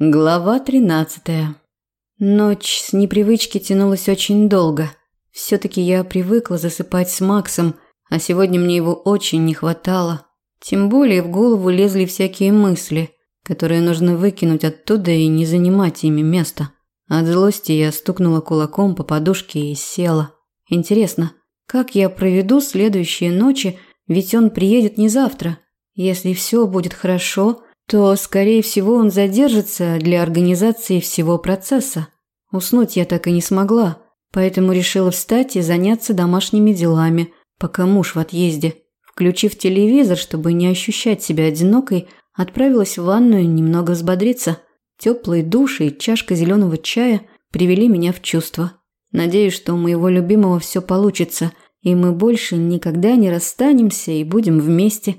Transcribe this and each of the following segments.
Глава 13. Ночь с непривычки тянулась очень долго. все таки я привыкла засыпать с Максом, а сегодня мне его очень не хватало. Тем более в голову лезли всякие мысли, которые нужно выкинуть оттуда и не занимать ими место. От злости я стукнула кулаком по подушке и села. Интересно, как я проведу следующие ночи, ведь он приедет не завтра. Если все будет хорошо, то, скорее всего, он задержится для организации всего процесса. Уснуть я так и не смогла, поэтому решила встать и заняться домашними делами, пока муж в отъезде. Включив телевизор, чтобы не ощущать себя одинокой, отправилась в ванную немного взбодриться. Теплый душ и чашка зеленого чая привели меня в чувство. Надеюсь, что у моего любимого все получится, и мы больше никогда не расстанемся и будем вместе.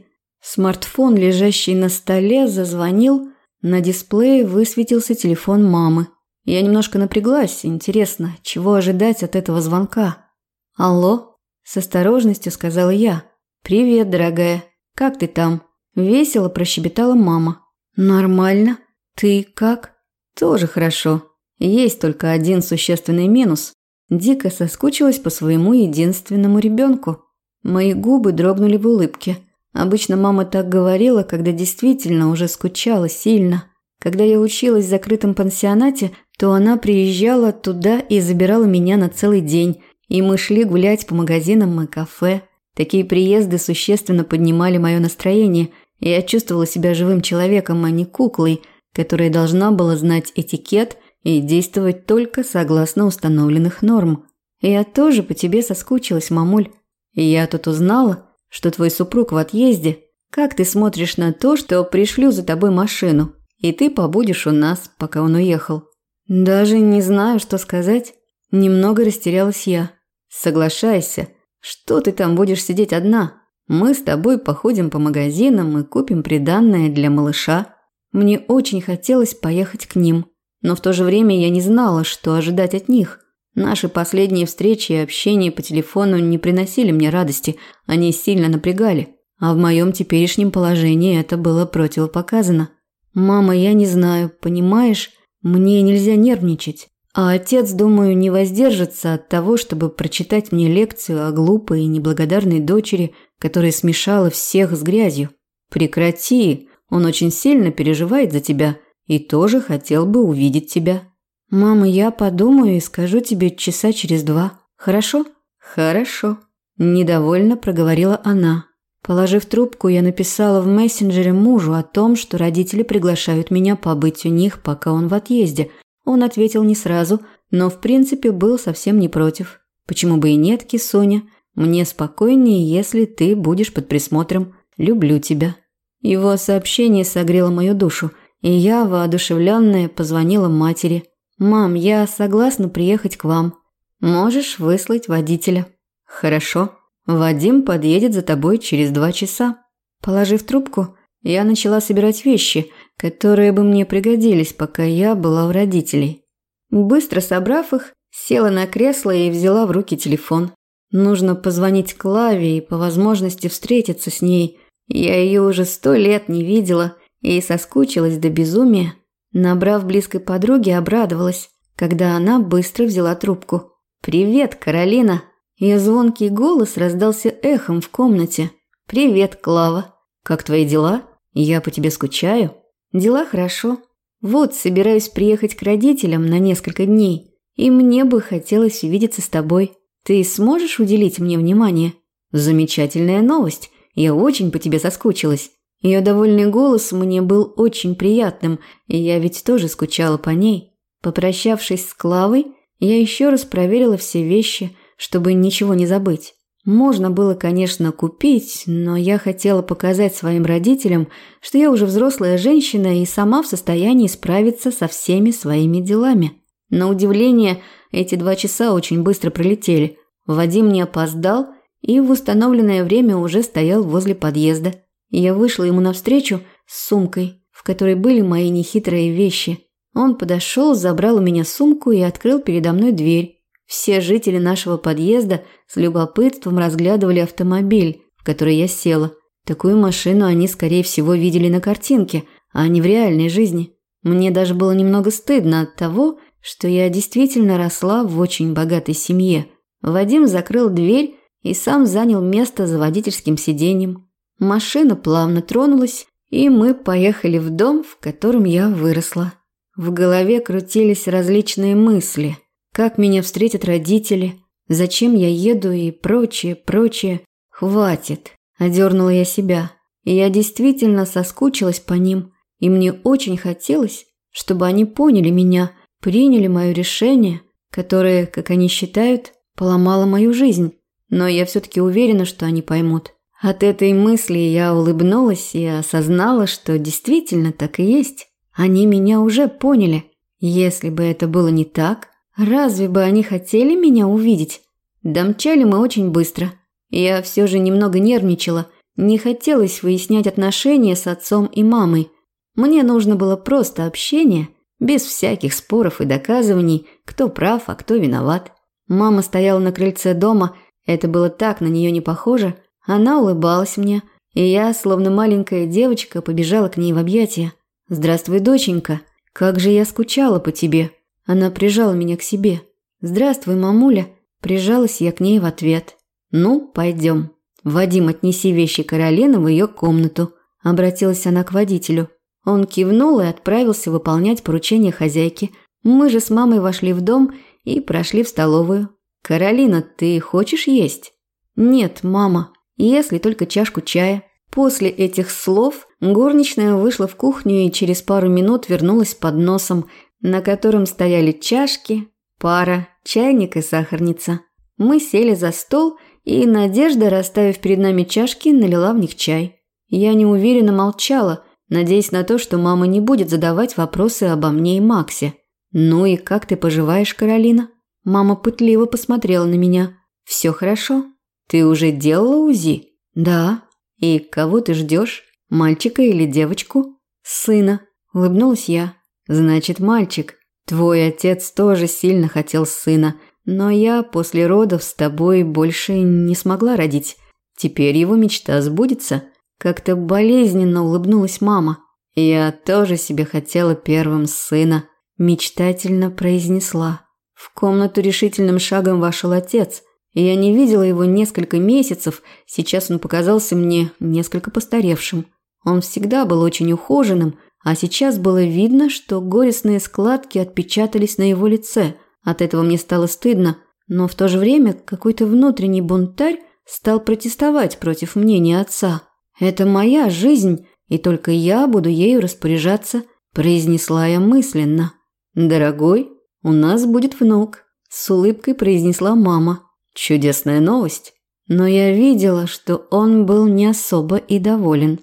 Смартфон, лежащий на столе, зазвонил. На дисплее высветился телефон мамы. Я немножко напряглась. Интересно, чего ожидать от этого звонка? «Алло?» – с осторожностью сказала я. «Привет, дорогая. Как ты там?» Весело прощебетала мама. «Нормально. Ты как?» «Тоже хорошо. Есть только один существенный минус. Дико соскучилась по своему единственному ребенку. Мои губы дрогнули в улыбке. Обычно мама так говорила, когда действительно уже скучала сильно. Когда я училась в закрытом пансионате, то она приезжала туда и забирала меня на целый день, и мы шли гулять по магазинам и кафе. Такие приезды существенно поднимали мое настроение, и я чувствовала себя живым человеком, а не куклой, которая должна была знать этикет и действовать только согласно установленных норм. Я тоже по тебе соскучилась, мамуль. Я тут узнала, что твой супруг в отъезде, как ты смотришь на то, что пришлю за тобой машину, и ты побудешь у нас, пока он уехал?» «Даже не знаю, что сказать». Немного растерялась я. «Соглашайся. Что ты там будешь сидеть одна? Мы с тобой походим по магазинам и купим приданное для малыша». Мне очень хотелось поехать к ним, но в то же время я не знала, что ожидать от них. Наши последние встречи и общение по телефону не приносили мне радости, они сильно напрягали. А в моем теперешнем положении это было противопоказано. «Мама, я не знаю, понимаешь, мне нельзя нервничать. А отец, думаю, не воздержится от того, чтобы прочитать мне лекцию о глупой и неблагодарной дочери, которая смешала всех с грязью. Прекрати, он очень сильно переживает за тебя и тоже хотел бы увидеть тебя». «Мама, я подумаю и скажу тебе часа через два. Хорошо?» «Хорошо», – недовольно проговорила она. Положив трубку, я написала в мессенджере мужу о том, что родители приглашают меня побыть у них, пока он в отъезде. Он ответил не сразу, но в принципе был совсем не против. Почему бы и нет, Кисоня? Мне спокойнее, если ты будешь под присмотром. Люблю тебя. Его сообщение согрело мою душу, и я, воодушевленная, позвонила матери – «Мам, я согласна приехать к вам. Можешь выслать водителя». «Хорошо. Вадим подъедет за тобой через два часа». Положив трубку, я начала собирать вещи, которые бы мне пригодились, пока я была у родителей. Быстро собрав их, села на кресло и взяла в руки телефон. Нужно позвонить Клаве и по возможности встретиться с ней. Я ее уже сто лет не видела и соскучилась до безумия. Набрав близкой подруге, обрадовалась, когда она быстро взяла трубку. «Привет, Каролина!» Ее звонкий голос раздался эхом в комнате. «Привет, Клава! Как твои дела? Я по тебе скучаю». «Дела хорошо. Вот, собираюсь приехать к родителям на несколько дней, и мне бы хотелось увидеться с тобой. Ты сможешь уделить мне внимание?» «Замечательная новость. Я очень по тебе соскучилась. Ее довольный голос мне был очень приятным, и я ведь тоже скучала по ней. Попрощавшись с Клавой, я еще раз проверила все вещи, чтобы ничего не забыть. Можно было, конечно, купить, но я хотела показать своим родителям, что я уже взрослая женщина и сама в состоянии справиться со всеми своими делами. На удивление, эти два часа очень быстро пролетели. Вадим не опоздал и в установленное время уже стоял возле подъезда. Я вышла ему навстречу с сумкой, в которой были мои нехитрые вещи. Он подошел, забрал у меня сумку и открыл передо мной дверь. Все жители нашего подъезда с любопытством разглядывали автомобиль, в который я села. Такую машину они, скорее всего, видели на картинке, а не в реальной жизни. Мне даже было немного стыдно от того, что я действительно росла в очень богатой семье. Вадим закрыл дверь и сам занял место за водительским сиденьем. Машина плавно тронулась, и мы поехали в дом, в котором я выросла. В голове крутились различные мысли. Как меня встретят родители, зачем я еду и прочее, прочее. Хватит, одернула я себя. И я действительно соскучилась по ним, и мне очень хотелось, чтобы они поняли меня, приняли мое решение, которое, как они считают, поломало мою жизнь. Но я все-таки уверена, что они поймут. От этой мысли я улыбнулась и осознала, что действительно так и есть. Они меня уже поняли. Если бы это было не так, разве бы они хотели меня увидеть? Домчали мы очень быстро. Я все же немного нервничала. Не хотелось выяснять отношения с отцом и мамой. Мне нужно было просто общение, без всяких споров и доказываний, кто прав, а кто виноват. Мама стояла на крыльце дома, это было так на нее не похоже – она улыбалась мне, и я, словно маленькая девочка, побежала к ней в объятия. «Здравствуй, доченька. Как же я скучала по тебе». Она прижала меня к себе. «Здравствуй, мамуля». Прижалась я к ней в ответ. «Ну, пойдем. Вадим, отнеси вещи Каролины в ее комнату», – обратилась она к водителю. Он кивнул и отправился выполнять поручение хозяйки. Мы же с мамой вошли в дом и прошли в столовую. «Каролина, ты хочешь есть?» «Нет, мама», если только чашку чая. После этих слов горничная вышла в кухню и через пару минут вернулась с подносом, на котором стояли чашки, пара, чайник и сахарница. Мы сели за стол, и Надежда, расставив перед нами чашки, налила в них чай. Я неуверенно молчала, надеясь на то, что мама не будет задавать вопросы обо мне и Максе. «Ну и как ты поживаешь, Каролина?» Мама пытливо посмотрела на меня. «Все хорошо?» Ты уже делала УЗИ? Да. И кого ты ждешь? Мальчика или девочку? Сына. Улыбнулась я. Значит, мальчик. Твой отец тоже сильно хотел сына, но я после родов с тобой больше не смогла родить. Теперь его мечта сбудется. Как-то болезненно улыбнулась мама. Я тоже себе хотела первым сына, мечтательно произнесла. В комнату решительным шагом вошел отец – я не видела его несколько месяцев, сейчас он показался мне несколько постаревшим. Он всегда был очень ухоженным, а сейчас было видно, что горестные складки отпечатались на его лице. От этого мне стало стыдно, но в то же время какой-то внутренний бунтарь стал протестовать против мнения отца. «Это моя жизнь, и только я буду ею распоряжаться», – произнесла я мысленно. «Дорогой, у нас будет внук», – с улыбкой произнесла мама. Чудесная новость. Но я видела, что он был не особо и доволен.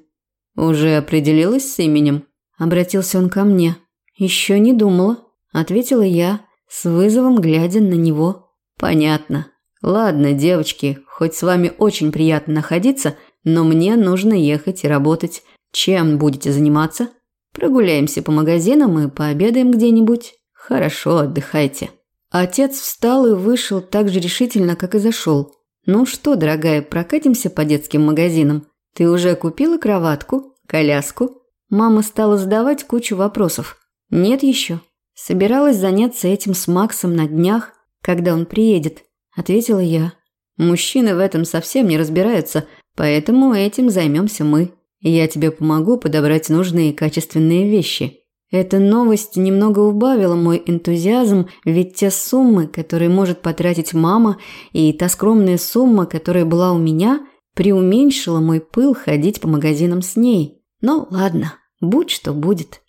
«Уже определилась с именем?» – обратился он ко мне. «Еще не думала», – ответила я, с вызовом глядя на него. «Понятно. Ладно, девочки, хоть с вами очень приятно находиться, но мне нужно ехать и работать. Чем будете заниматься? Прогуляемся по магазинам и пообедаем где-нибудь. Хорошо, отдыхайте». Отец встал и вышел так же решительно, как и зашел. «Ну что, дорогая, прокатимся по детским магазинам? Ты уже купила кроватку? Коляску?» Мама стала задавать кучу вопросов. «Нет еще. Собиралась заняться этим с Максом на днях, когда он приедет», – ответила я. «Мужчины в этом совсем не разбираются, поэтому этим займемся мы. Я тебе помогу подобрать нужные качественные вещи». Эта новость немного убавила мой энтузиазм, ведь те суммы, которые может потратить мама, и та скромная сумма, которая была у меня, преуменьшила мой пыл ходить по магазинам с ней. Но ладно, будь что будет.